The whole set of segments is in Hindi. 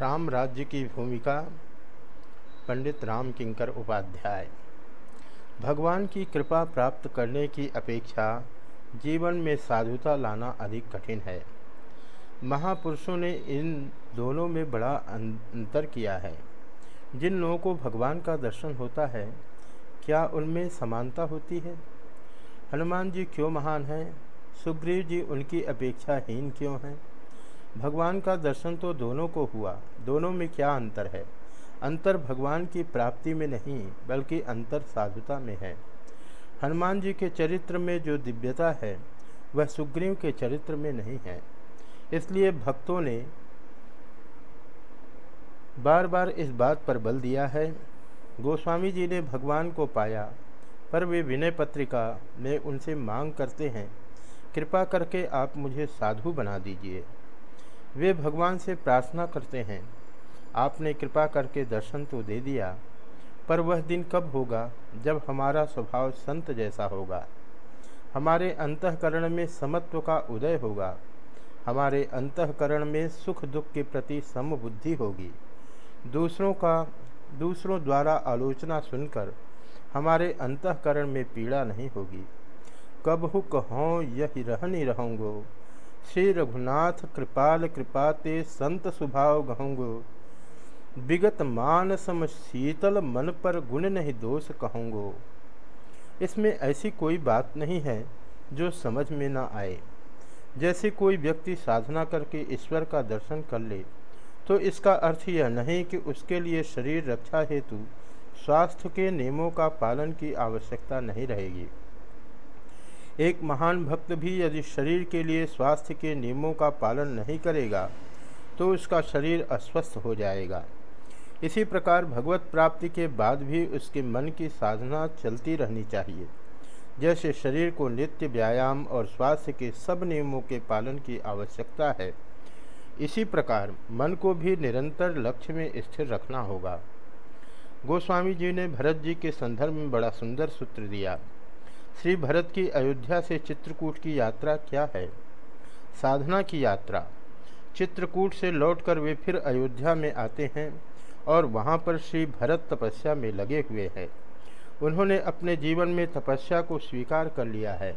राम राज्य की भूमिका, पंडित राम किंकर उपाध्याय। भगवान की कृपा प्राप्त करने की अपेक्षा जीवन में साधुता लाना अधिक कठिन है। महापुरुषों ने इन दोनों में बड़ा अंतर किया है। जिन लोगों को भगवान का दर्शन होता है, क्या उनमें समानता होती है? हनुमान जी क्यों महान हैं? सुग्रीव जी उनकी अपेक्षा हीन क्यों हैं? भगवान का दर्शन तो दोनों को हुआ, दोनों में क्या अंतर है? अंतर भगवान की प्राप्ति में नहीं, बल्कि अंतर साधुता में है। हनुमान जी के चरित्र में जो दिव्यता है, वह सुग्रीव के चरित्र में नहीं है। इसलिए भक्तों ने बार बार इस बात पर बल दिया है। गोस्वामी जी ने भगवान को पाया, पर वे विनय पत्रिका में उनसे मांग करते हैं, कृपा करके आप मुझे साधु बना दीजिए। वे भगवान से प्रार्थना करते हैं। आपने कृपा करके दर्शन तो दे दिया, पर वह दिन कब होगा जब हमारा स्वभाव संत जैसा होगा? हमारे अंतकरण में समत्व का उदय होगा। हमारे अंतकरण में सुख दुख के प्रति समबुद्धि होगी। दूसरों का, दूसरों द्वारा आलोचना सुनकर हमारे अंतकरण में पीड़ा नहीं होगी। कब हु कहों यही रहनी रहूँगो। श्री रघुनाथ कृपाल कृपाते संत स्वभाव कहूँगो विगत मान सम शीतल मन पर गुण नहीं दोष कहूँगो। इसमें ऐसी कोई बात नहीं है जो समझ में ना आए। जैसे कोई व्यक्ति साधना करके ईश्वर का दर्शन कर ले तो इसका अर्थ यह नहीं कि उसके लिए शरीर रक्षा हेतु स्वास्थ्य के नियमों का पालन की आवश्यकता नहीं रहेगी। एक महान भक्त भी यदि शरीर के लिए स्वास्थ्य के नियमों का पालन नहीं करेगा तो उसका शरीर अस्वस्थ हो जाएगा। इसी प्रकार भगवत प्राप्ति के बाद भी उसके मन की साधना चलती रहनी चाहिए। जैसे शरीर को नित्य व्यायाम और स्वास्थ्य के सब नियमों के पालन की आवश्यकता है, इसी प्रकार मन को भी निरंतर लक्ष्य में स्थिर रखना होगा। गोस्वामी जी ने भरत जी के संदर्भ में बड़ा सुंदर सूत्र दिया। श्री भरत की अयोध्या से चित्रकूट की यात्रा क्या है? साधना की यात्रा। चित्रकूट से लौटकर वे फिर अयोध्या में आते हैं और वहाँ पर श्री भरत तपस्या में लगे हुए हैं। उन्होंने अपने जीवन में तपस्या को स्वीकार कर लिया है।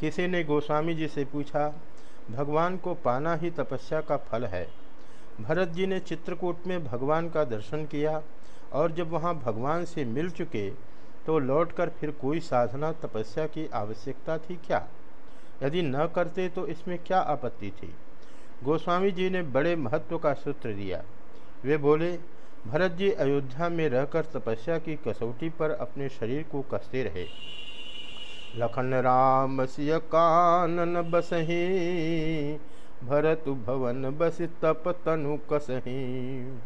किसी ने गोस्वामी जी से पूछा, भगवान को पाना ही तपस्या का फल है। भरत जी ने चित्रकूट में भगवान का दर्शन किया और जब वहाँ भगवान से मिल चुके तो लौटकर फिर कोई साधना तपस्या की आवश्यकता थी क्या? यदि न करते तो इसमें क्या आपत्ति थी? गोस्वामी जी ने बड़े महत्व का सूत्र दिया। वे बोले, भरत जी अयोध्या में रहकर तपस्या की कसौटी पर अपने शरीर को कसते रहे। लखन राम सिय कानन बसही, भरत भवन बस तप तनु कसही।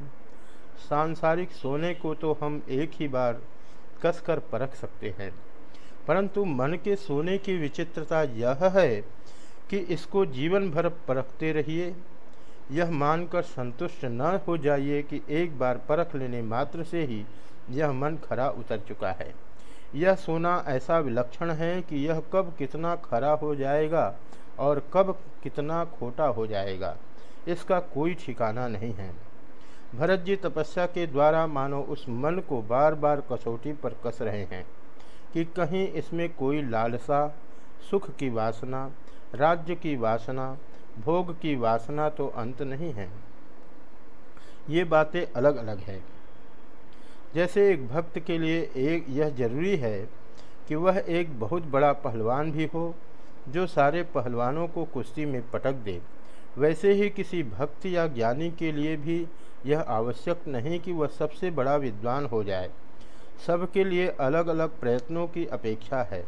सांसारिक सोने को तो हम एक ही बार कसकर परख सकते हैं। परंतु मन के सोने की विचित्रता यह है कि इसको जीवन भर परखते रहिए। यह मानकर संतुष्ट न हो जाइए कि एक बार परख लेने मात्र से ही यह मन खरा उतर चुका है। यह सोना ऐसा विलक्षण है कि यह कब कितना खरा हो जाएगा और कब कितना खोटा हो जाएगा, इसका कोई ठिकाना नहीं है। भरत जी तपस्या के द्वारा मानो उस मन को बार बार कसौटी पर कस रहे हैं कि कहीं इसमें कोई लालसा, सुख की वासना, राज्य की वासना, भोग की वासना तो अंत नहीं है। ये बातें अलग अलग है। जैसे एक भक्त के लिए एक, यह ज़रूरी है कि वह एक बहुत बड़ा पहलवान भी हो, जो सारे पहलवानों को कुश्ती में पटक दे। वैसे ही किसी भक्त या ज्ञानी के लिए भी यह आवश्यक नहीं कि वह सबसे बड़ा विद्वान हो जाए। सबके लिए अलग अलग प्रयत्नों की अपेक्षा है।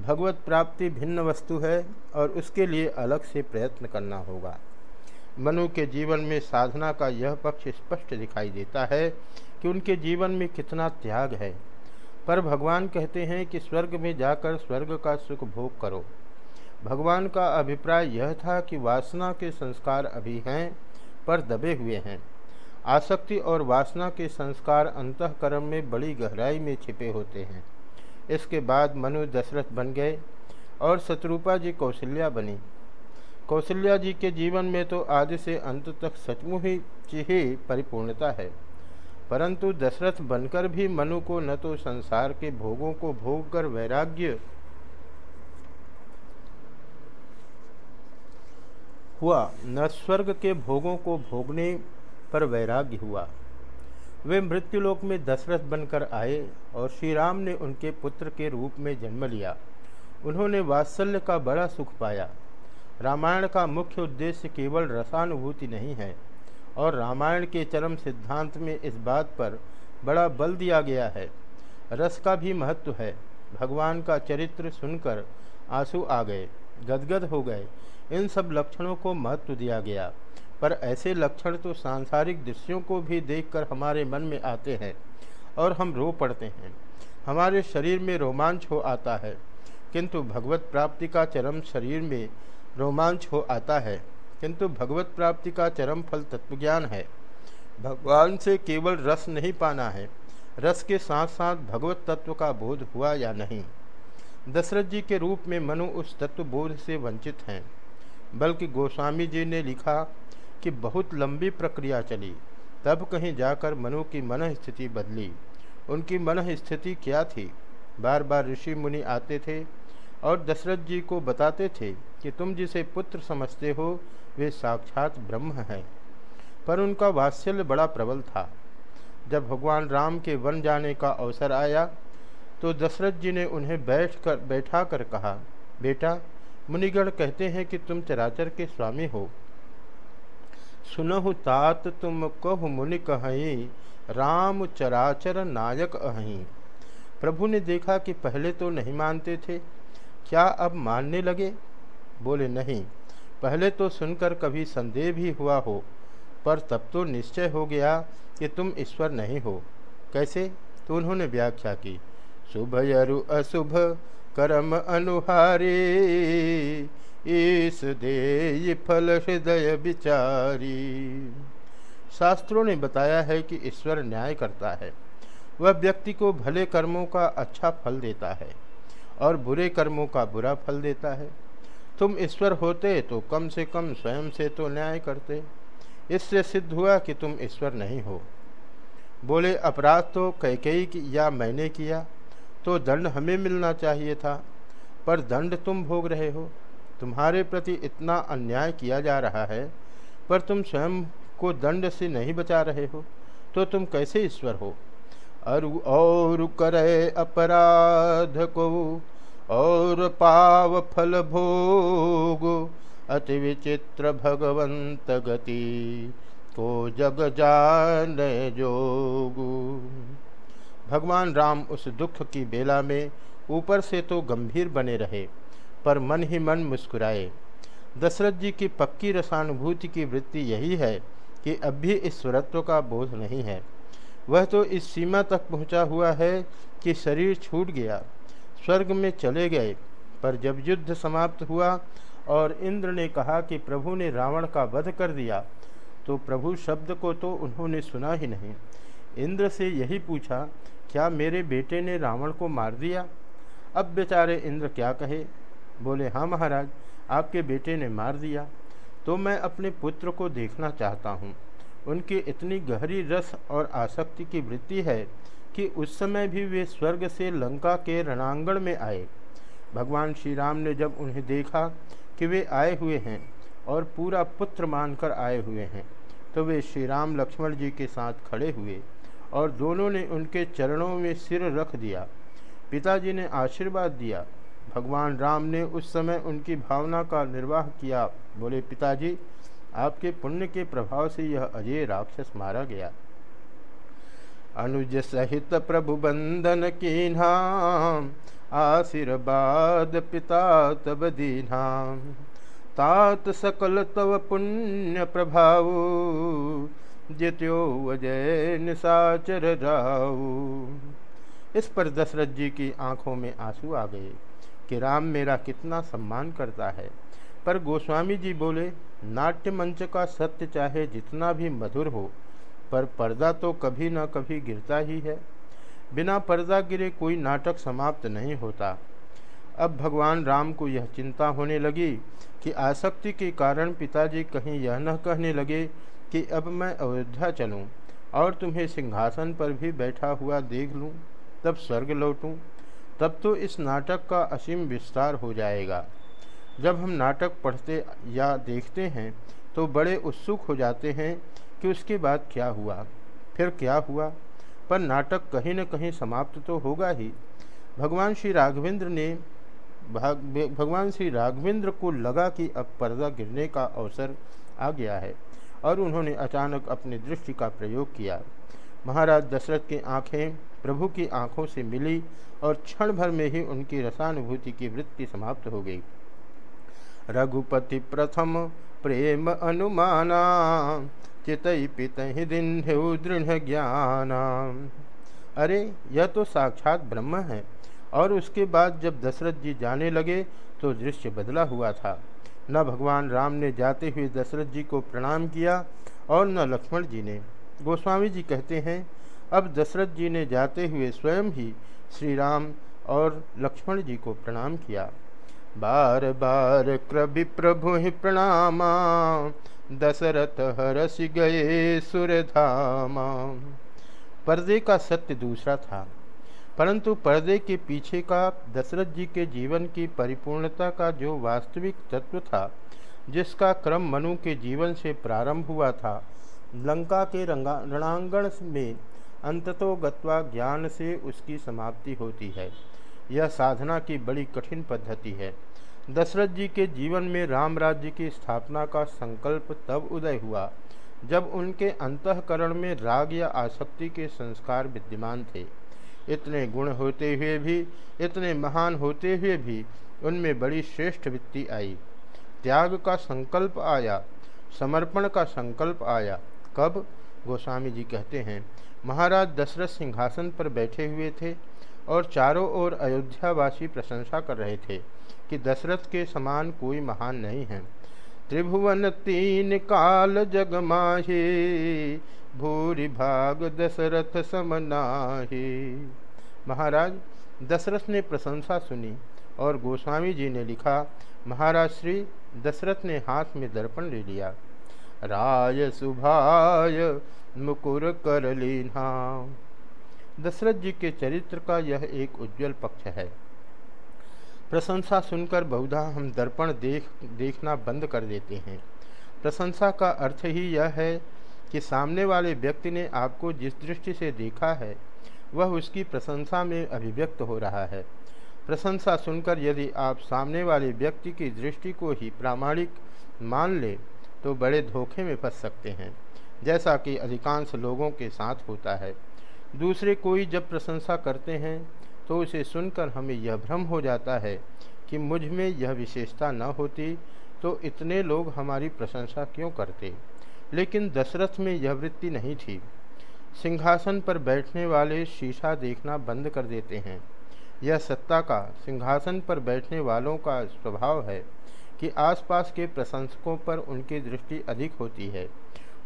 भगवत प्राप्ति भिन्न वस्तु है और उसके लिए अलग से प्रयत्न करना होगा। मनु के जीवन में साधना का यह पक्ष स्पष्ट दिखाई देता है कि उनके जीवन में कितना त्याग है। पर भगवान कहते हैं कि स्वर्ग में जाकर स्वर्ग का सुख भोग करो। भगवान का अभिप्राय यह था कि वासना के संस्कार अभी हैं, पर दबे हुए हैं। आसक्ति और वासना के संस्कार अंतकरण में बड़ी गहराई में छिपे होते हैं। इसके बाद मनु दशरथ बन गए और शत्रुपा जी कौशल्या बनी। कौशल्या जी के जीवन में तो आदि से अंत तक सचमुच ही ही परिपूर्णता है। परंतु दशरथ बनकर भी मनु को न तो संसार के भोगों को भोग कर वैराग्य हुआ, न स्वर्ग के भोगों को भोगने पर वैराग्य हुआ। वे मृत्युलोक में दशरथ बनकर आए और श्री राम ने उनके पुत्र के रूप में जन्म लिया। उन्होंने वात्सल्य का बड़ा सुख पाया। रामायण का मुख्य उद्देश्य केवल रसानुभूति नहीं है और रामायण के चरम सिद्धांत में इस बात पर बड़ा बल दिया गया है। रस का भी महत्व है। भगवान का चरित्र सुनकर आँसू आ गए, गदगद हो गए। इन सब लक्षणों को महत्व दिया गया। पर ऐसे लक्षण तो सांसारिक दृश्यों को भी देखकर हमारे मन में आते हैं और हम रो पड़ते हैं। हमारे शरीर में रोमांच हो आता है, किंतु भगवत प्राप्ति का चरम शरीर में रोमांच हो आता है, किंतु भगवत प्राप्ति का चरम फल तत्वज्ञान है। भगवान से केवल रस नहीं पाना है, रस के साथ साथ भगवत तत्व का बोध हुआ या नहीं? दशरथ जी के रूप में मनु उस तत्व बोध से वंचित हैं, बल्कि गोस्वामी जी ने लिखा कि बहुत लंबी प्रक्रिया चली। तब कहीं जाकर मनु की मन स्थिति बदली। उनकी मन स्थिति क्या थी? बार बार ऋषि मुनि आते थे और दशरथ जी को बताते थे कि तुम जिसे पुत्र समझते हो, वे साक्षात ब्रह्म हैं। पर उनका वात्सल्य बड़ा प्रबल था। जब भगवान राम के वन जाने का अवसर आया तो दशरथ जी ने उन्हें बैठ कर बैठा कर कहा, बेटा, मुनिगण कहते हैं कि तुम चराचर के स्वामी हो। सुनहु तात तुम कह मुनि कहीं, राम चराचर नायक अहीं। प्रभु ने देखा कि पहले तो नहीं मानते थे। क्या अब मानने लगे? बोले, नहीं, पहले तो सुनकर कभी संदेह भी हुआ हो, पर तब तो निश्चय हो गया कि तुम ईश्वर नहीं हो। कैसे तो उन्होंने व्याख्या की शुभ यरु अशुभ, कर्म अनुहारे। ईस दे फल हृदय विचारी। शास्त्रों ने बताया है कि ईश्वर न्याय करता है। वह व्यक्ति को भले कर्मों का अच्छा फल देता है और बुरे कर्मों का बुरा फल देता है। तुम ईश्वर होते तो कम से कम स्वयं से तो न्याय करते। इससे सिद्ध हुआ कि तुम ईश्वर नहीं हो। बोले, अपराध तो कैकई या मैंने किया तो दंड हमें मिलना चाहिए था, पर दंड तुम भोग रहे हो। तुम्हारे प्रति इतना अन्याय किया जा रहा है, पर तुम स्वयं को दंड से नहीं बचा रहे हो तो तुम कैसे ईश्वर हो? अरु और करे अपराध को, और पाव फल भोग, अति विचित्र भगवंत गति को जग जान जोगु। भगवान राम उस दुख की बेला में ऊपर से तो गंभीर बने रहे। पर मन ही मन मुस्कुराए। दशरथ जी की पक्की रसानुभूति की वृत्ति यही है कि अब भी इस स्वरत्व का बोध नहीं है। वह तो इस सीमा तक पहुँचा हुआ है कि शरीर छूट गया, स्वर्ग में चले गए, पर जब युद्ध समाप्त हुआ और इंद्र ने कहा कि प्रभु ने रावण का वध कर दिया तो प्रभु शब्द को तो उन्होंने सुना ही नहीं। इंद्र से यही पूछा, क्या मेरे बेटे ने रावण को मार दिया? अब बेचारे इंद्र क्या कहे? बोले हाँ महाराज, आपके बेटे ने मार दिया। तो मैं अपने पुत्र को देखना चाहता हूँ। उनकी इतनी गहरी रस और आसक्ति की वृत्ति है कि उस समय भी वे स्वर्ग से लंका के रणांगण में आए। भगवान श्री राम ने जब उन्हें देखा कि वे आए हुए हैं और पूरा पुत्र मानकर आए हुए हैं तो वे श्री राम लक्ष्मण जी के साथ खड़े हुए और दोनों ने उनके चरणों में सिर रख दिया। पिताजी ने आशीर्वाद दिया भगवान राम ने उस समय उनकी भावना का निर्वाह किया। बोले, पिताजी, आपके पुण्य के प्रभाव से यह अजय राक्षस मारा गया। अनुज सहित प्रभु बंदन की नाम आशीर्वाद पिता तब दीना तात सकल तव पुण्य प्रभाव, जित्यो वजय निशाचर राऊ इस पर दशरथ जी की आँखों में आँसू आ गए। कि राम मेरा कितना सम्मान करता है। पर गोस्वामी जी बोले, नाट्य मंच का सत्य चाहे जितना भी मधुर हो, पर पर्दा तो कभी न कभी गिरता ही है। बिना पर्दा गिरे कोई नाटक समाप्त नहीं होता। अब भगवान राम को यह चिंता होने लगी कि आसक्ति के कारण पिताजी कहीं यह न कहने लगे कि अब मैं अयोध्या चलूँ और तुम्हें सिंहासन पर भी बैठा हुआ देख लूँ, तब स्वर्ग लौटूं। तब तो इस नाटक का असीम विस्तार हो जाएगा। जब हम नाटक पढ़ते या देखते हैं तो बड़े उत्सुक हो जाते हैं कि उसके बाद क्या हुआ। फिर क्या हुआ? पर नाटक कहीं न कहीं समाप्त तो होगा ही। भगवान श्री राघवेंद्र ने भगवान श्री राघवेंद्र को लगा कि अब पर्दा गिरने का अवसर आ गया है और उन्होंने अचानक अपनी दृष्टि का प्रयोग किया। महाराज दशरथ की आँखें प्रभु की आँखों से मिली और क्षण भर में ही उनकी रसानुभूति की वृत्ति समाप्त हो गई। रघुपति प्रथम प्रेम अनुमाना चित पित दिन दृढ़ ज्ञान। अरे, यह तो साक्षात ब्रह्म है। और उसके बाद जब दशरथ जी जाने लगे तो दृश्य बदला हुआ था। न भगवान राम ने जाते हुए दशरथ जी को प्रणाम किया और न लक्ष्मण जी ने। गोस्वामी जी कहते हैं, अब दशरथ जी ने जाते हुए स्वयं ही श्री राम और लक्ष्मण जी को प्रणाम किया। बार बार कृभि प्रभु ही प्रणामा, दशरथ हरस गए सुरधामा पर्दे का सत्य दूसरा था, परंतु पर्दे के पीछे का दशरथ जी के जीवन की परिपूर्णता का जो वास्तविक तत्व था, जिसका क्रम मनु के जीवन से प्रारंभ हुआ था लंका के रणांगण में अंततो गत्वा ज्ञान से उसकी समाप्ति होती है। यह साधना की बड़ी कठिन पद्धति है। दशरथ जी के जीवन में राम राज्य की स्थापना का संकल्प तब उदय हुआ, जब उनके अंतकरण में राग या आसक्ति के संस्कार विद्यमान थे। इतने गुण होते हुए भी, इतने महान होते हुए भी उनमें बड़ी श्रेष्ठ वृत्ति आई। त्याग का संकल्प आया, समर्पण का संकल्प आया कब? गोस्वामी जी कहते हैं, महाराज दशरथ सिंहासन पर बैठे हुए थे और चारों ओर अयोध्यावासी प्रशंसा कर रहे थे कि दशरथ के समान कोई महान नहीं है। त्रिभुवन तीन काल जग माहे, भूरि भाग दशरथ समनाहे महाराज, दशरथ ने प्रशंसा सुनी और गोस्वामी जी ने लिखा, महाराज श्री, दशरथ ने हाथ में दर्पण ले लिया। राय सुभाय, मुकुर कर लीना। दशरथ जी के चरित्र का यह एक उज्जवल पक्ष है। प्रशंसा सुनकर बहुधा हम दर्पण देख, देखना बंद कर देते हैं। प्रशंसा का अर्थ ही यह है कि सामने वाले व्यक्ति ने आपको जिस दृष्टि से देखा है, वह उसकी प्रशंसा में अभिव्यक्त हो रहा है। प्रशंसा सुनकर यदि आप सामने वाले व्यक्ति की दृष्टि को ही प्रामाणिक मान ले तो बड़े धोखे में फंस सकते हैं, जैसा कि अधिकांश लोगों के साथ होता है। दूसरे कोई जब प्रशंसा करते हैं तो उसे सुनकर हमें यह भ्रम हो जाता है कि मुझमें यह विशेषता न होती तो इतने लोग हमारी प्रशंसा क्यों करते? लेकिन दशरथ में यह वृत्ति नहीं थी। सिंहासन पर बैठने वाले शीशा देखना बंद कर देते हैं। यह सत्ता का, सिंहासन पर बैठने वालों का स्वभाव है। कि आसपास के प्रशंसकों पर उनकी दृष्टि अधिक होती है।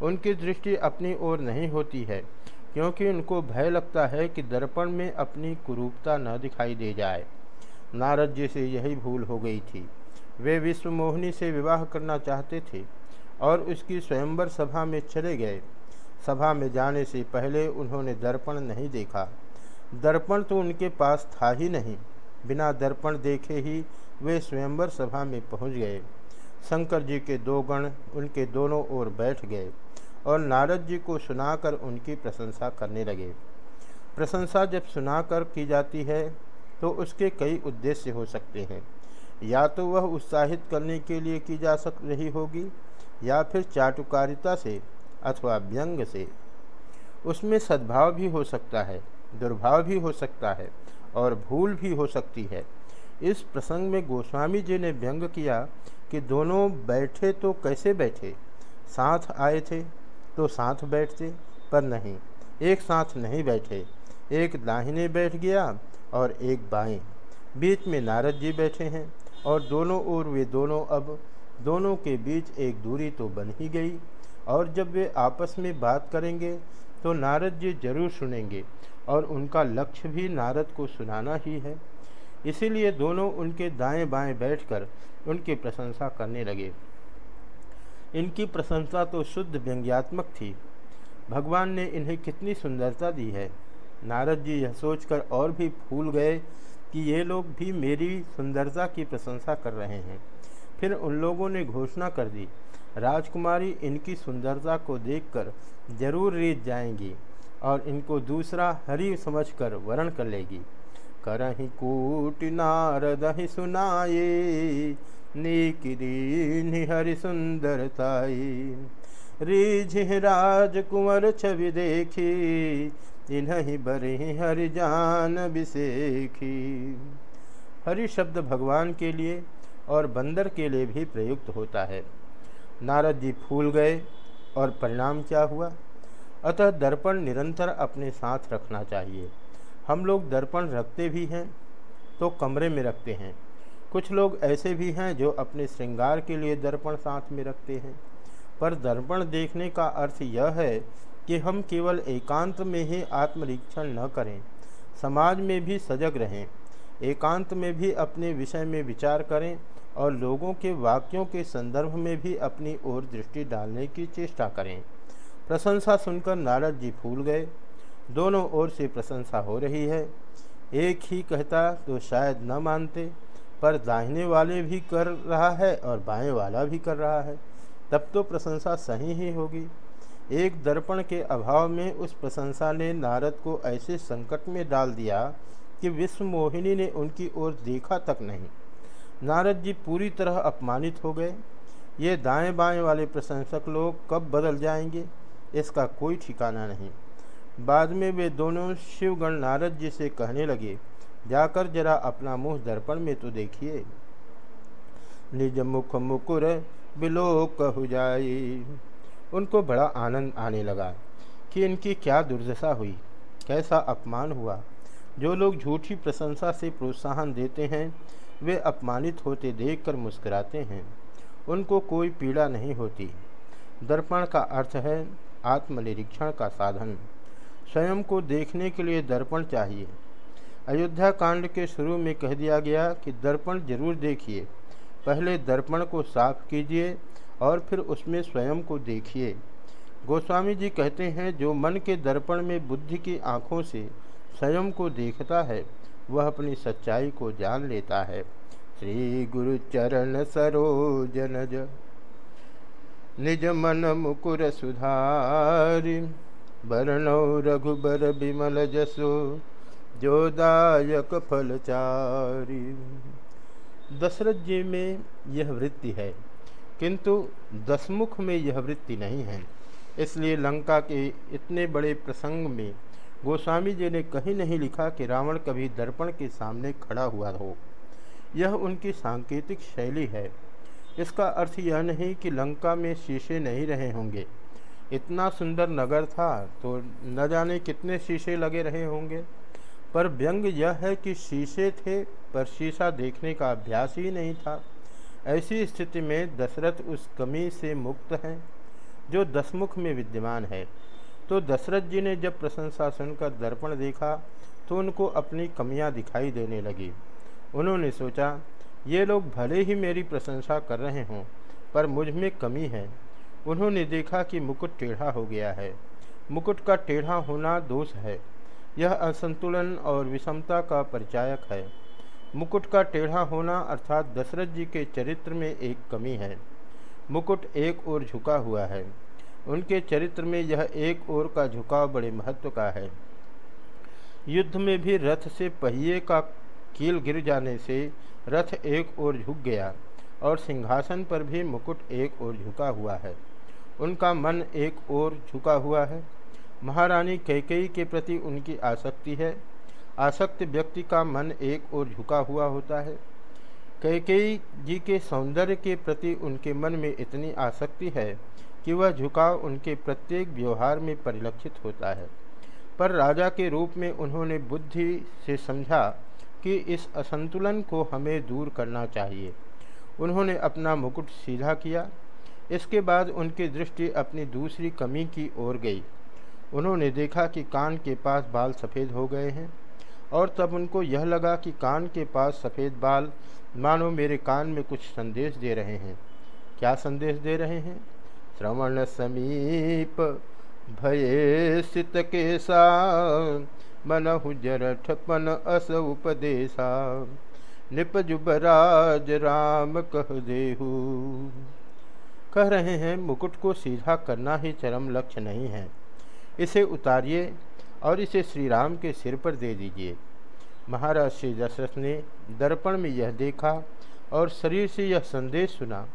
उनकी दृष्टि अपनी ओर नहीं होती है, क्योंकि उनको भय लगता है कि दर्पण में अपनी कुरूपता न दिखाई दे जाए। नारद जी से यही भूल हो गई थी। वे विश्व मोहिनी से विवाह करना चाहते थे और उसकी स्वयंवर सभा में चले गए। सभा में जाने से पहले उन्होंने दर्पण नहीं देखा। दर्पण तो उनके पास था ही नहीं। बिना दर्पण देखे ही वे स्वयंवर सभा में पहुँच गए। शंकर जी के दो गण उनके दोनों ओर बैठ गए और नारद जी को सुनाकर उनकी प्रशंसा करने लगे। प्रशंसा जब सुनाकर की जाती है तो उसके कई उद्देश्य हो सकते हैं। या तो वह उत्साहित करने के लिए की जा सक रही होगी, या फिर चाटुकारिता से अथवा व्यंग से। उसमें सद्भाव भी हो सकता है, दुर्भाव भी हो सकता है और भूल भी हो सकती है। इस प्रसंग में गोस्वामी जी ने व्यंग किया कि दोनों बैठे तो कैसे बैठे? साथ आए थे तो साथ बैठते, पर नहीं, एक साथ नहीं बैठे। एक दाहिने बैठ गया और एक बाएँ। बीच में नारद जी बैठे हैं और दोनों ओर वे दोनों अब, दोनों के बीच एक दूरी तो बन ही गई। और जब वे आपस में बात करेंगे तो नारद जी ज़रूर सुनेंगे और उनका लक्ष्य भी नारद को सुनाना ही है। इसीलिए दोनों उनके दाएँ बाएँ बैठकर उनकी प्रशंसा करने लगे। इनकी प्रशंसा तो शुद्ध व्यंग्यात्मक थी। भगवान ने इन्हें कितनी सुंदरता दी है। नारद जी यह सोचकर और भी फूल गए कि ये लोग भी मेरी सुंदरता की प्रशंसा कर रहे हैं। फिर उन लोगों ने घोषणा कर दी, राजकुमारी इनकी सुंदरता को देखकर ज़रूर रीत जाएँगी और इनको दूसरा हरि समझकर वर्ण कर लेगी। करही कूट नारद ही सुनाए, नीकिरी हरि सुंदरताई रिझ राजकुंवर छवि देखी, इन्हीं बरही हरि जान बिसेखी। हरि शब्द भगवान के लिए और बंदर के लिए भी प्रयुक्त होता है। नारद जी फूल गए और परिणाम क्या हुआ? अतः दर्पण निरंतर अपने साथ रखना चाहिए। हम लोग दर्पण रखते भी हैं तो कमरे में रखते हैं। कुछ लोग ऐसे भी हैं जो अपने श्रृंगार के लिए दर्पण साथ में रखते हैं। पर दर्पण देखने का अर्थ यह है कि हम केवल एकांत में ही आत्मरीक्षण न करें, समाज में भी सजग रहें, एकांत में भी अपने विषय में विचार करें और लोगों के वाक्यों के संदर्भ में भी अपनी ओर दृष्टि डालने की चेष्टा करें। प्रशंसा सुनकर नारद जी फूल गए। दोनों ओर से प्रशंसा हो रही है। एक ही कहता तो शायद न मानते, पर दाहिने वाले भी कर रहा है और बाएँ वाला भी कर रहा है। तब तो प्रशंसा सही ही होगी। एक दर्पण के अभाव में उस प्रशंसा ने नारद को ऐसे संकट में डाल दिया कि विश्व मोहिनी ने उनकी ओर देखा तक नहीं। नारद जी पूरी तरह अपमानित हो गए। ये दाएँ बाएँ वाले प्रशंसक लोग कब बदल जाएँगे, इसका कोई ठिकाना नहीं। बाद में वे दोनों शिवगण नारद जी से कहने लगे, जाकर जरा अपना मुँह दर्पण में तो देखिए। निज मुख मुकुर बिलोक हो जाए। उनको बड़ा आनंद आने लगा कि इनकी क्या दुर्दशा हुई, कैसा अपमान हुआ। जो लोग झूठी प्रशंसा से प्रोत्साहन देते हैं, वे अपमानित होते देखकर मुस्कुराते हैं। उनको कोई पीड़ा नहीं होती। दर्पण का अर्थ है आत्मनिरीक्षण का साधन। स्वयं को देखने के लिए दर्पण चाहिए। अयोध्या कांड के शुरू में कह दिया गया कि दर्पण ज़रूर देखिए। पहले दर्पण को साफ़ कीजिए और फिर उसमें स्वयं को देखिए। गोस्वामी जी कहते हैं, जो मन के दर्पण में बुद्धि की आँखों से स्वयं को देखता है, वह अपनी सच्चाई को जान लेता है। श्री गुरु चरण सरोजनज निज मन मुकुर सुधारि। वर्णौ रघुबर विमल जसो, जो जोदायक फलचारी। दशरथ जी में यह वृत्ति है, किंतु दसमुख में यह वृत्ति नहीं है। इसलिए लंका के इतने बड़े प्रसंग में गोस्वामी जी ने कहीं नहीं लिखा कि रावण कभी दर्पण के सामने खड़ा हुआ हो। यह उनकी सांकेतिक शैली है। इसका अर्थ यह नहीं कि लंका में शीशे नहीं रहे होंगे। इतना सुंदर नगर था तो न जाने कितने शीशे लगे रहे होंगे। पर व्यंग यह है कि शीशे थे, पर शीशा देखने का अभ्यास ही नहीं था। ऐसी स्थिति में दशरथ उस कमी से मुक्त हैं, जो दसमुख में विद्यमान है। तो दशरथ जी ने जब प्रशंसा सुनकर दर्पण देखा तो उनको अपनी कमियाँ दिखाई देने लगी। उन्होंने सोचा, ये लोग भले ही मेरी प्रशंसा कर रहे हों, पर मुझमें कमी है। उन्होंने देखा कि मुकुट टेढ़ा हो गया है। मुकुट का टेढ़ा होना दोष है। यह असंतुलन और विषमता का परिचायक है। मुकुट का टेढ़ा होना अर्थात दशरथ जी के चरित्र में एक कमी है। मुकुट एक ओर झुका हुआ है। उनके चरित्र में यह एक ओर का झुकाव बड़े महत्व का है। युद्ध में भी रथ से पहिए का कील गिर जाने से रथ एक ओर झुक गया और सिंहासन पर भी मुकुट एक ओर झुका हुआ है। उनका मन एक ओर झुका हुआ है। महारानी कैकई के प्रति उनकी आसक्ति है। आसक्त व्यक्ति का मन एक ओर झुका हुआ होता है। कैकेयी जी के सौंदर्य के प्रति उनके मन में इतनी आसक्ति है कि वह झुकाव उनके प्रत्येक व्यवहार में परिलक्षित होता है। पर राजा के रूप में उन्होंने बुद्धि से समझा कि इस असंतुलन को हमें दूर करना चाहिए। उन्होंने अपना मुकुट सीधा किया। इसके बाद उनकी दृष्टि अपनी दूसरी कमी की ओर गई। उन्होंने देखा कि कान के पास बाल सफ़ेद हो गए हैं, और तब उनको यह लगा कि कान के पास सफ़ेद बाल मानो मेरे कान में कुछ संदेश दे रहे हैं। क्या संदेश दे रहे हैं? श्रवण समीप भये सित केसा, मनहु अस उपदेशा निपजुबराज राम कह देहू। कह रहे हैं, मुकुट को सीधा करना ही चरम लक्ष्य नहीं है। इसे उतारिए और इसे श्री राम के सिर पर दे दीजिए। महाराज श्री दशरथ ने दर्पण में यह देखा और शरीर से यह संदेश सुना।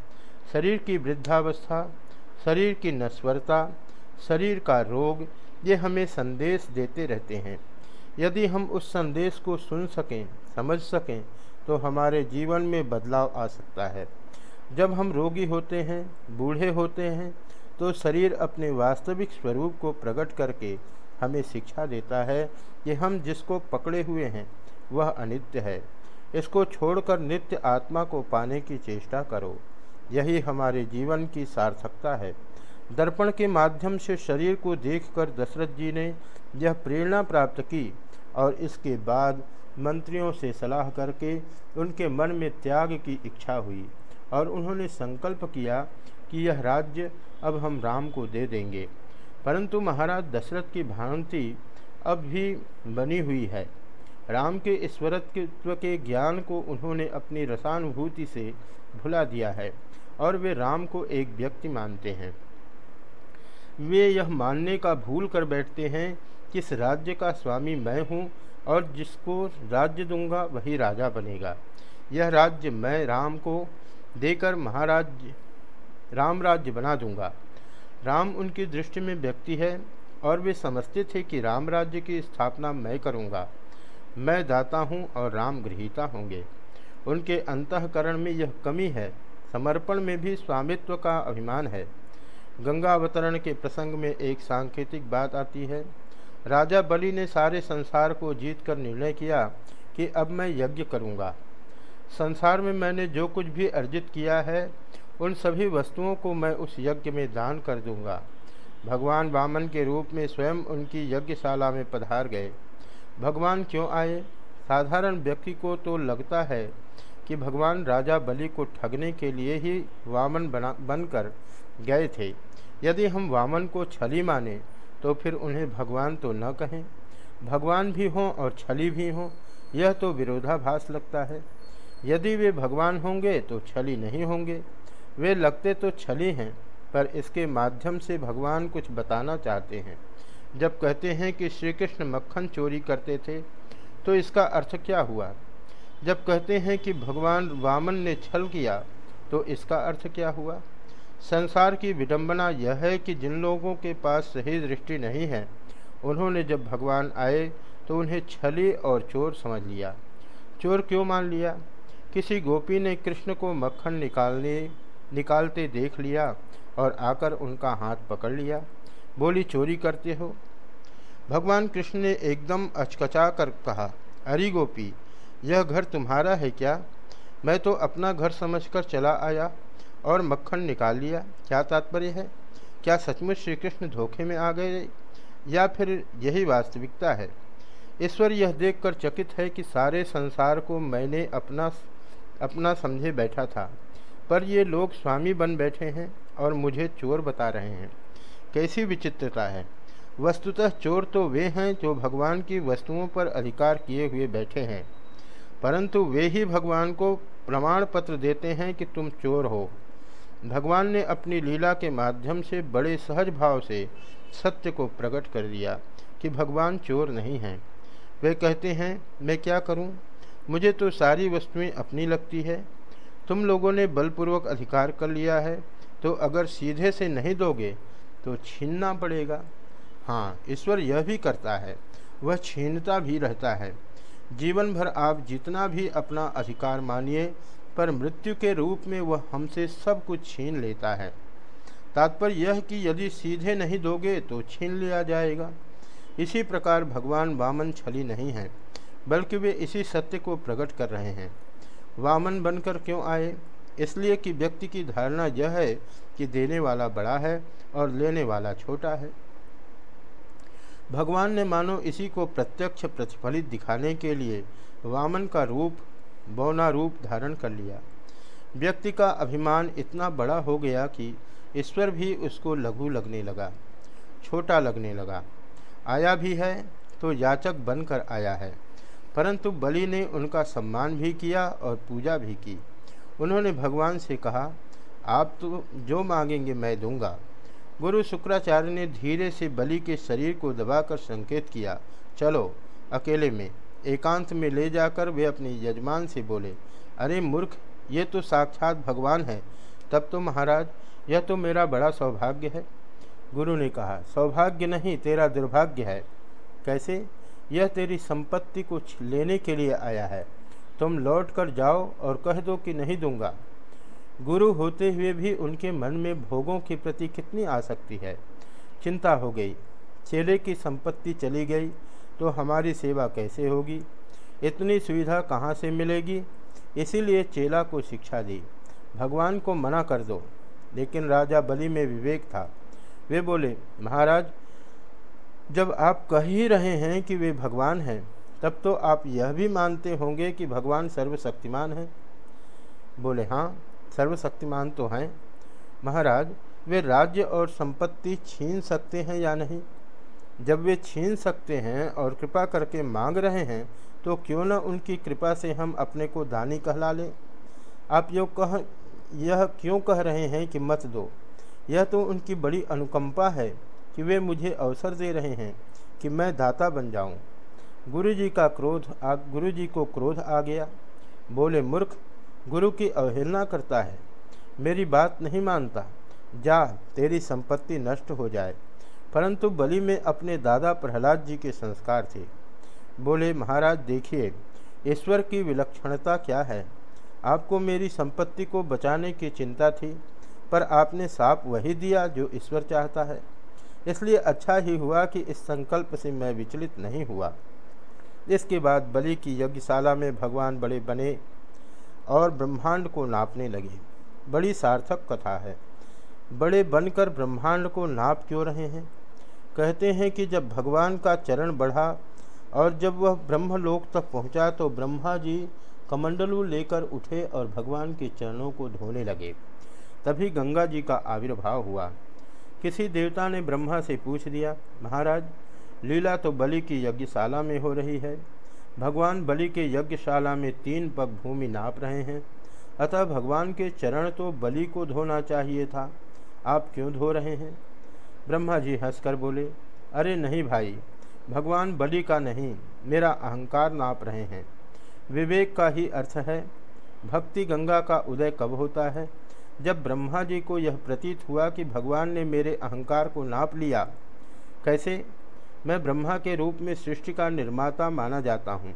शरीर की वृद्धावस्था, शरीर की नस्वरता शरीर का रोग, ये हमें संदेश देते रहते हैं। यदि हम उस संदेश को सुन सकें, समझ सकें तो हमारे जीवन में बदलाव आ सकता है। जब हम रोगी होते हैं, बूढ़े होते हैं तो शरीर अपने वास्तविक स्वरूप को प्रकट करके हमें शिक्षा देता है कि हम जिसको पकड़े हुए हैं, वह अनित्य है। इसको छोड़कर नित्य आत्मा को पाने की चेष्टा करो। यही हमारे जीवन की सार्थकता है। दर्पण के माध्यम से शरीर को देखकर दशरथ जी ने यह प्रेरणा प्राप्त की और इसके बाद मंत्रियों से सलाह करके उनके मन में त्याग की इच्छा हुई। और उन्होंने संकल्प किया कि यह राज्य अब हम राम को दे देंगे। परंतु महाराज दशरथ की भांति अब भी बनी हुई है। राम के ईश्वरत्व के ज्ञान को उन्होंने अपनी रसानुभूति से भुला दिया है और वे राम को एक व्यक्ति मानते हैं। वे यह मानने का भूल कर बैठते हैं कि इस राज्य का स्वामी मैं हूँ और जिसको राज्य दूँगा वही राजा बनेगा। यह राज्य मैं राम को देकर महाराज राम राज्य बना दूँगा। राम उनकी दृष्टि में व्यक्ति है और वे समझते थे कि राम राज्य की स्थापना मैं करूँगा। मैं दाता हूँ और राम गृहीता होंगे। उनके अंतकरण में यह कमी है। समर्पण में भी स्वामित्व का अभिमान है। गंगा अवतरण के प्रसंग में एक सांकेतिक बात आती है। राजा बलि ने सारे संसार को जीत कर निर्णय किया कि अब मैं यज्ञ करूँगा। संसार में मैंने जो कुछ भी अर्जित किया है, उन सभी वस्तुओं को मैं उस यज्ञ में दान कर दूँगा। भगवान वामन के रूप में स्वयं उनकी यज्ञशाला में पधार गए। भगवान क्यों आए? साधारण व्यक्ति को तो लगता है कि भगवान राजा बलि को ठगने के लिए ही वामन बना, बनकर गए थे। यदि हम वामन को छली माने तो फिर उन्हें भगवान तो न कहें। भगवान भी हों और छली भी हों, यह तो विरोधाभास लगता है। यदि वे भगवान होंगे तो छली नहीं होंगे। वे लगते तो छली हैं, पर इसके माध्यम से भगवान कुछ बताना चाहते हैं। जब कहते हैं कि श्री कृष्ण मक्खन चोरी करते थे तो इसका अर्थ क्या हुआ? जब कहते हैं कि भगवान वामन ने छल किया तो इसका अर्थ क्या हुआ? संसार की विडंबना यह है कि जिन लोगों के पास सही दृष्टि नहीं है, उन्होंने जब भगवान आए तो उन्हें छली और चोर समझ लिया। चोर क्यों मान लिया? किसी गोपी ने कृष्ण को मक्खन निकालने निकालते देख लिया और आकर उनका हाथ पकड़ लिया। बोली, चोरी करते हो? भगवान कृष्ण ने एकदम अचकचा कर कहा, अरे गोपी, यह घर तुम्हारा है क्या? मैं तो अपना घर समझकर चला आया और मक्खन निकाल लिया। क्या तात्पर्य है? क्या सचमुच श्री कृष्ण धोखे में आ गए या फिर यही वास्तविकता है? ईश्वर यह देखकर चकित है कि सारे संसार को मैंने अपना अपना समझे बैठा था। पर ये लोग स्वामी बन बैठे हैं और मुझे चोर बता रहे हैं। कैसी विचित्रता है। वस्तुतः चोर तो वे हैं जो भगवान की वस्तुओं पर अधिकार किए हुए बैठे हैं। परंतु वे ही भगवान को प्रमाण पत्र देते हैं कि तुम चोर हो। भगवान ने अपनी लीला के माध्यम से बड़े सहज भाव से सत्य को प्रकट कर दिया कि भगवान चोर नहीं हैं। वे कहते हैं, मैं क्या करूँ? मुझे तो सारी वस्तुएँ अपनी लगती है। तुम लोगों ने बलपूर्वक अधिकार कर लिया है तो अगर सीधे से नहीं दोगे तो छीनना पड़ेगा। हाँ ईश्वर यह भी करता है, वह छीनता भी रहता है। जीवन भर आप जितना भी अपना अधिकार मानिए, पर मृत्यु के रूप में वह हमसे सब कुछ छीन लेता है। तात्पर्य यह कि यदि सीधे नहीं दोगे तो छीन लिया जाएगा। इसी प्रकार भगवान वामन छली नहीं है। बल्कि वे इसी सत्य को प्रकट कर रहे हैं। वामन बनकर क्यों आए? इसलिए कि व्यक्ति की धारणा यह है कि देने वाला बड़ा है और लेने वाला छोटा है। भगवान ने मानो इसी को प्रत्यक्ष प्रतिफलित दिखाने के लिए वामन का रूप, बौना रूप धारण कर लिया। व्यक्ति का अभिमान इतना बड़ा हो गया कि ईश्वर भी उसको लघु लगने लगा, छोटा लगने लगा। आया भी है तो याचक बनकर आया है। परंतु बलि ने उनका सम्मान भी किया और पूजा भी की। उन्होंने भगवान से कहा, आप तो जो मांगेंगे मैं दूँगा। गुरु शुक्राचार्य ने धीरे से बलि के शरीर को दबाकर संकेत किया, चलो, अकेले में, एकांत में ले जाकर वे अपने यजमान से बोले, अरे मूर्ख, ये तो साक्षात भगवान है। तब तो महाराज, यह तो मेरा बड़ा सौभाग्य है गुरु ने कहा, सौभाग्य नहीं, तेरा दुर्भाग्य है। कैसे? यह तेरी संपत्ति कुछ लेने के लिए आया है। तुम लौट कर जाओ और कह दो कि नहीं दूँगा। गुरु होते हुए भी उनके मन में भोगों के प्रति कितनी आसक्ति है। चिंता हो गई। चेले की संपत्ति चली गई तो हमारी सेवा कैसे होगी? इतनी सुविधा कहाँ से मिलेगी? इसीलिए चेला को शिक्षा दी। भगवान को मना कर दो। लेकिन राजा बलि में विवेक था। वे बोले, महाराज जब आप कह ही रहे हैं कि वे भगवान हैं, तब तो आप यह भी मानते होंगे कि भगवान सर्वशक्तिमान हैं। बोले हाँ सर्वशक्तिमान तो हैं। महाराज, वे राज्य और संपत्ति छीन सकते हैं या नहीं? जब वे छीन सकते हैं और कृपा करके मांग रहे हैं तो क्यों न उनकी कृपा से हम अपने को दानी कहला लें? आप यो कह, यह क्यों कह रहे हैं कि मत दो? यह तो उनकी बड़ी अनुकंपा है। कि वे मुझे अवसर दे रहे हैं कि मैं दाता बन जाऊँ। गुरु जी का क्रोध आ गुरु जी को क्रोध आ गया। बोले, मूर्ख, गुरु की अवहेलना करता है। मेरी बात नहीं मानता। जा, तेरी संपत्ति नष्ट हो जाए। परंतु बलि में अपने दादा प्रहलाद जी के संस्कार थे। बोले, महाराज, देखिए, ईश्वर की विलक्षणता क्या है? आपको मेरी संपत्ति को बचाने की चिंता थी, पर आपने साप वही दिया जो ईश्वर चाहता है। इसलिए अच्छा ही हुआ कि इस संकल्प से मैं विचलित नहीं हुआ। इसके बाद बलि की यज्ञशाला में भगवान बड़े बने और ब्रह्मांड को नापने लगे। बड़ी सार्थक कथा है। बड़े बनकर ब्रह्मांड को नाप क्यों रहे हैं? कहते हैं कि जब भगवान का चरण बढ़ा और जब वह ब्रह्मलोक तक पहुँचा तो ब्रह्मा जी कमंडलू लेकर उठे और भगवान के चरणों को धोने लगे। तभी गंगा जी का आविर्भाव हुआ। किसी देवता ने ब्रह्मा से पूछ दिया, महाराज, लीला तो बलि की यज्ञशाला में हो रही है। भगवान बलि के यज्ञशाला में तीन पग भूमि नाप रहे हैं। अतः भगवान के चरण तो बलि को धोना चाहिए था। आप क्यों धो रहे हैं? ब्रह्मा जी हंसकर बोले, अरे नहीं भाई, भगवान बलि का नहीं, मेरा अहंकार नाप रहे हैं। विवेक का ही अर्थ है, भक्ति गंगा का उदय कब होता है जब ब्रह्मा जी को यह प्रतीत हुआ कि भगवान ने मेरे अहंकार को नाप लिया, कैसे? मैं ब्रह्मा के रूप में सृष्टि का निर्माता माना जाता हूँ,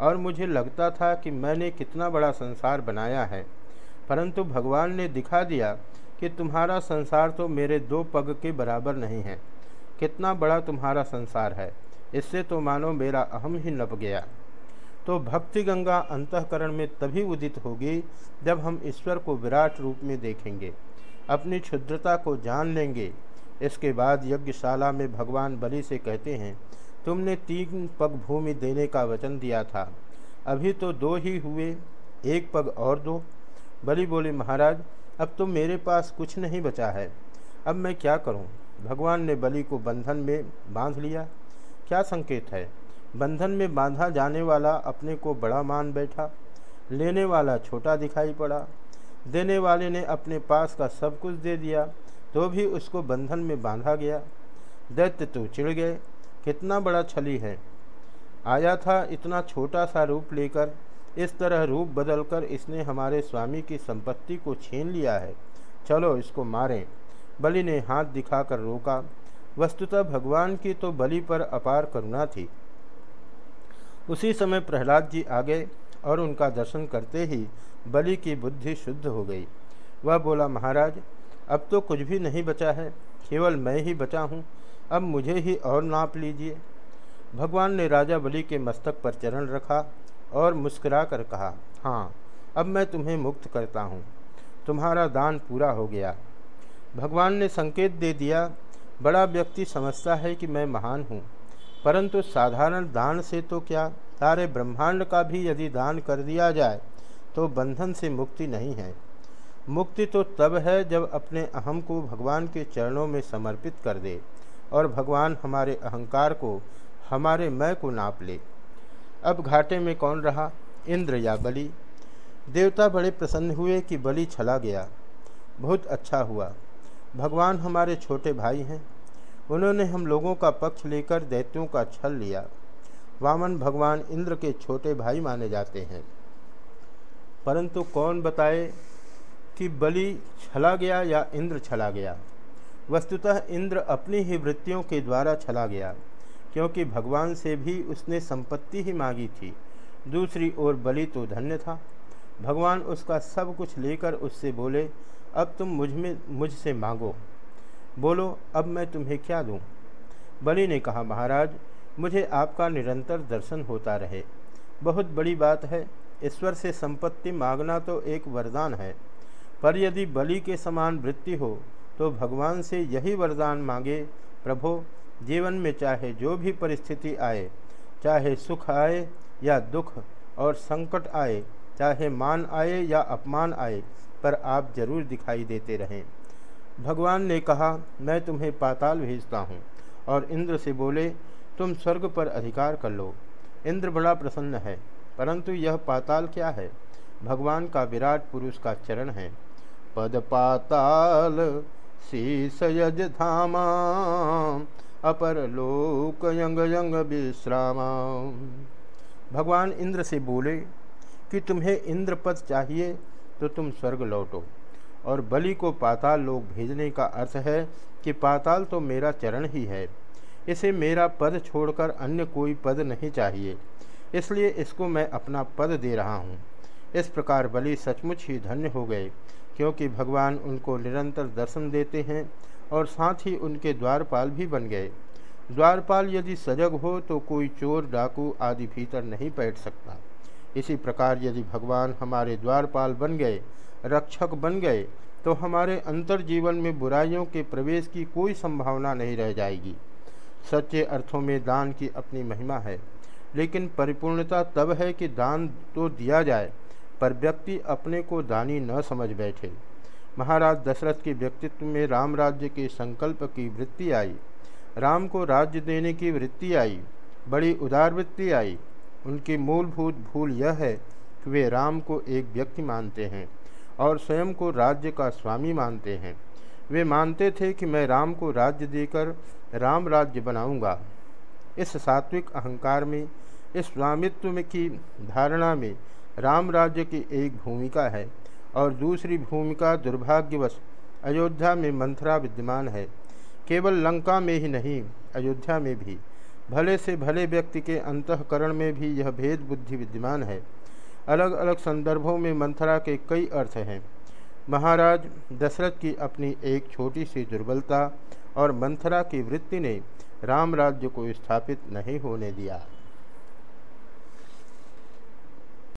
और मुझे लगता था कि मैंने कितना बड़ा संसार बनाया है। परंतु भगवान ने दिखा दिया कि तुम्हारा संसार तो मेरे दो पग के बराबर नहीं है। कितना बड़ा तुम्हारा संसार है, इससे तो मानो मेरा अहम ही नप गया। तो भक्ति गंगा अंतकरण में तभी उदित होगी जब हम ईश्वर को विराट रूप में देखेंगे, अपनी क्षुद्रता को जान लेंगे। इसके बाद यज्ञशाला में भगवान बलि से कहते हैं, तुमने तीन पग भूमि देने का वचन दिया था। अभी तो दो ही हुए, एक पग और दो। बलि बोले, महाराज, अब तो मेरे पास कुछ नहीं बचा है। अब मैं क्या करूँ? भगवान ने बलि को बंधन में बाँध लिया। क्या संकेत है? बंधन में बांधा जाने वाला अपने को बड़ा मान बैठा। लेने वाला छोटा दिखाई पड़ा। देने वाले ने अपने पास का सब कुछ दे दिया तो भी उसको बंधन में बांधा गया। दैत्य तो चिढ़ गए, कितना बड़ा छली है। आया था इतना छोटा सा रूप लेकर, इस तरह रूप बदलकर इसने हमारे स्वामी की संपत्ति को छीन लिया है। चलो इसको मारें। बलि ने हाथ दिखाकर रोका। वस्तुतः भगवान की तो बलि पर अपार करुणा थी। उसी समय प्रहलाद जी आ गए और उनका दर्शन करते ही बलि की बुद्धि शुद्ध हो गई। वह बोला, महाराज, अब तो कुछ भी नहीं बचा है, केवल मैं ही बचा हूँ। अब मुझे ही और नाप लीजिए। भगवान ने राजा बलि के मस्तक पर चरण रखा और मुस्कुरा कर कहा हाँ अब मैं तुम्हें मुक्त करता हूँ। तुम्हारा दान पूरा हो गया। भगवान ने संकेत दे दिया, बड़ा व्यक्ति समझता है कि मैं महान हूँ। परंतु साधारण दान से तो क्या? सारे ब्रह्मांड का भी यदि दान कर दिया जाए तो बंधन से मुक्ति नहीं है। मुक्ति तो तब है जब अपने अहम को भगवान के चरणों में समर्पित कर दे और भगवान हमारे अहंकार को, हमारे मैं को नाप ले। अब घाटे में कौन रहा? इंद्र या बलि? देवता बड़े प्रसन्न हुए कि बलि छला गया। बहुत अच्छा हुआ। भगवान हमारे छोटे भाई हैं। उन्होंने हम लोगों का पक्ष लेकर दैत्यों का छल लिया। वामन भगवान इंद्र के छोटे भाई माने जाते हैं। परंतु कौन बताए कि बलि छला गया या इंद्र छला गया? वस्तुतः इंद्र अपनी ही वृत्तियों के द्वारा छला गया, क्योंकि भगवान से भी उसने संपत्ति ही मांगी थी। दूसरी ओर बलि तो धन्य था। भगवान उसका सब कुछ लेकर उससे बोले, अब तुम मुझमें, मुझसे मांगो। बोलो, अब मैं तुम्हें क्या दूँ? बलि ने कहा, महाराज, मुझे आपका निरंतर दर्शन होता रहे। बहुत बड़ी बात है, ईश्वर से संपत्ति मांगना तो एक वरदान है। पर यदि बलि के समान वृत्ति हो तो भगवान से यही वरदान मांगे, प्रभो, जीवन में चाहे जो भी परिस्थिति आए, चाहे सुख आए या दुख और संकट आए, चाहे मान आए या अपमान आए, पर आप ज़रूर दिखाई देते रहें। भगवान ने कहा, मैं तुम्हें पाताल भेजता हूँ। और इंद्र से बोले, तुम स्वर्ग पर अधिकार कर लो। इंद्र बड़ा प्रसन्न है, परंतु यह पाताल क्या है? भगवान का विराट पुरुष का चरण है। पद पाताल शीसयज धामा, अपर लोक यंग यंग विश्राम। भगवान इंद्र से बोले, कि तुम्हें इंद्र पद चाहिए तो तुम स्वर्ग लौटो। और बलि को पाताल लोग भेजने का अर्थ है कि पाताल तो मेरा चरण ही है। इसे मेरा पद छोड़कर अन्य कोई पद नहीं चाहिए। इसलिए इसको मैं अपना पद दे रहा हूँ। इस प्रकार बलि सचमुच ही धन्य हो गए, क्योंकि भगवान उनको निरंतर दर्शन देते हैं और साथ ही उनके द्वारपाल भी बन गए। द्वारपाल यदि सजग हो तो कोई चोर, डाकू आदि भीतर नहीं बैठ सकता। इसी प्रकार यदि भगवान हमारे द्वारपाल बन गए रक्षक बन गए तो हमारे अंतर जीवन में बुराइयों के प्रवेश की कोई संभावना नहीं रह जाएगी। सच्चे अर्थों में दान की अपनी महिमा है, लेकिन परिपूर्णता तब है कि दान तो दिया जाए, पर व्यक्ति अपने को दानी न समझ बैठे। महाराज दशरथ के व्यक्तित्व में राम राज्य के संकल्प की वृत्ति आई। राम को राज्य देने की वृत्ति आई, बड़ी उदार वृत्ति आई। उनकी मूलभूत भूल यह है कि वे राम को एक व्यक्ति मानते हैं। और स्वयं को राज्य का स्वामी मानते हैं। वे मानते थे कि मैं राम को राज्य देकर राम राज्य बनाऊँगा। इस सात्विक अहंकार में, इस स्वामित्व में की धारणा में राम राज्य की एक भूमिका है और दूसरी भूमिका दुर्भाग्यवश अयोध्या में मंथरा विद्यमान है। केवल लंका में ही नहीं, अयोध्या में भी। भले से भले व्यक्ति के अंतकरण में भी यह भेद बुद्धि विद्यमान है। अलग अलग संदर्भों में मंथरा के कई अर्थ हैं। महाराज, दशरथ की अपनी एक छोटी सी दुर्बलता और मंथरा की वृत्ति ने राम राज्य को स्थापित नहीं होने दिया।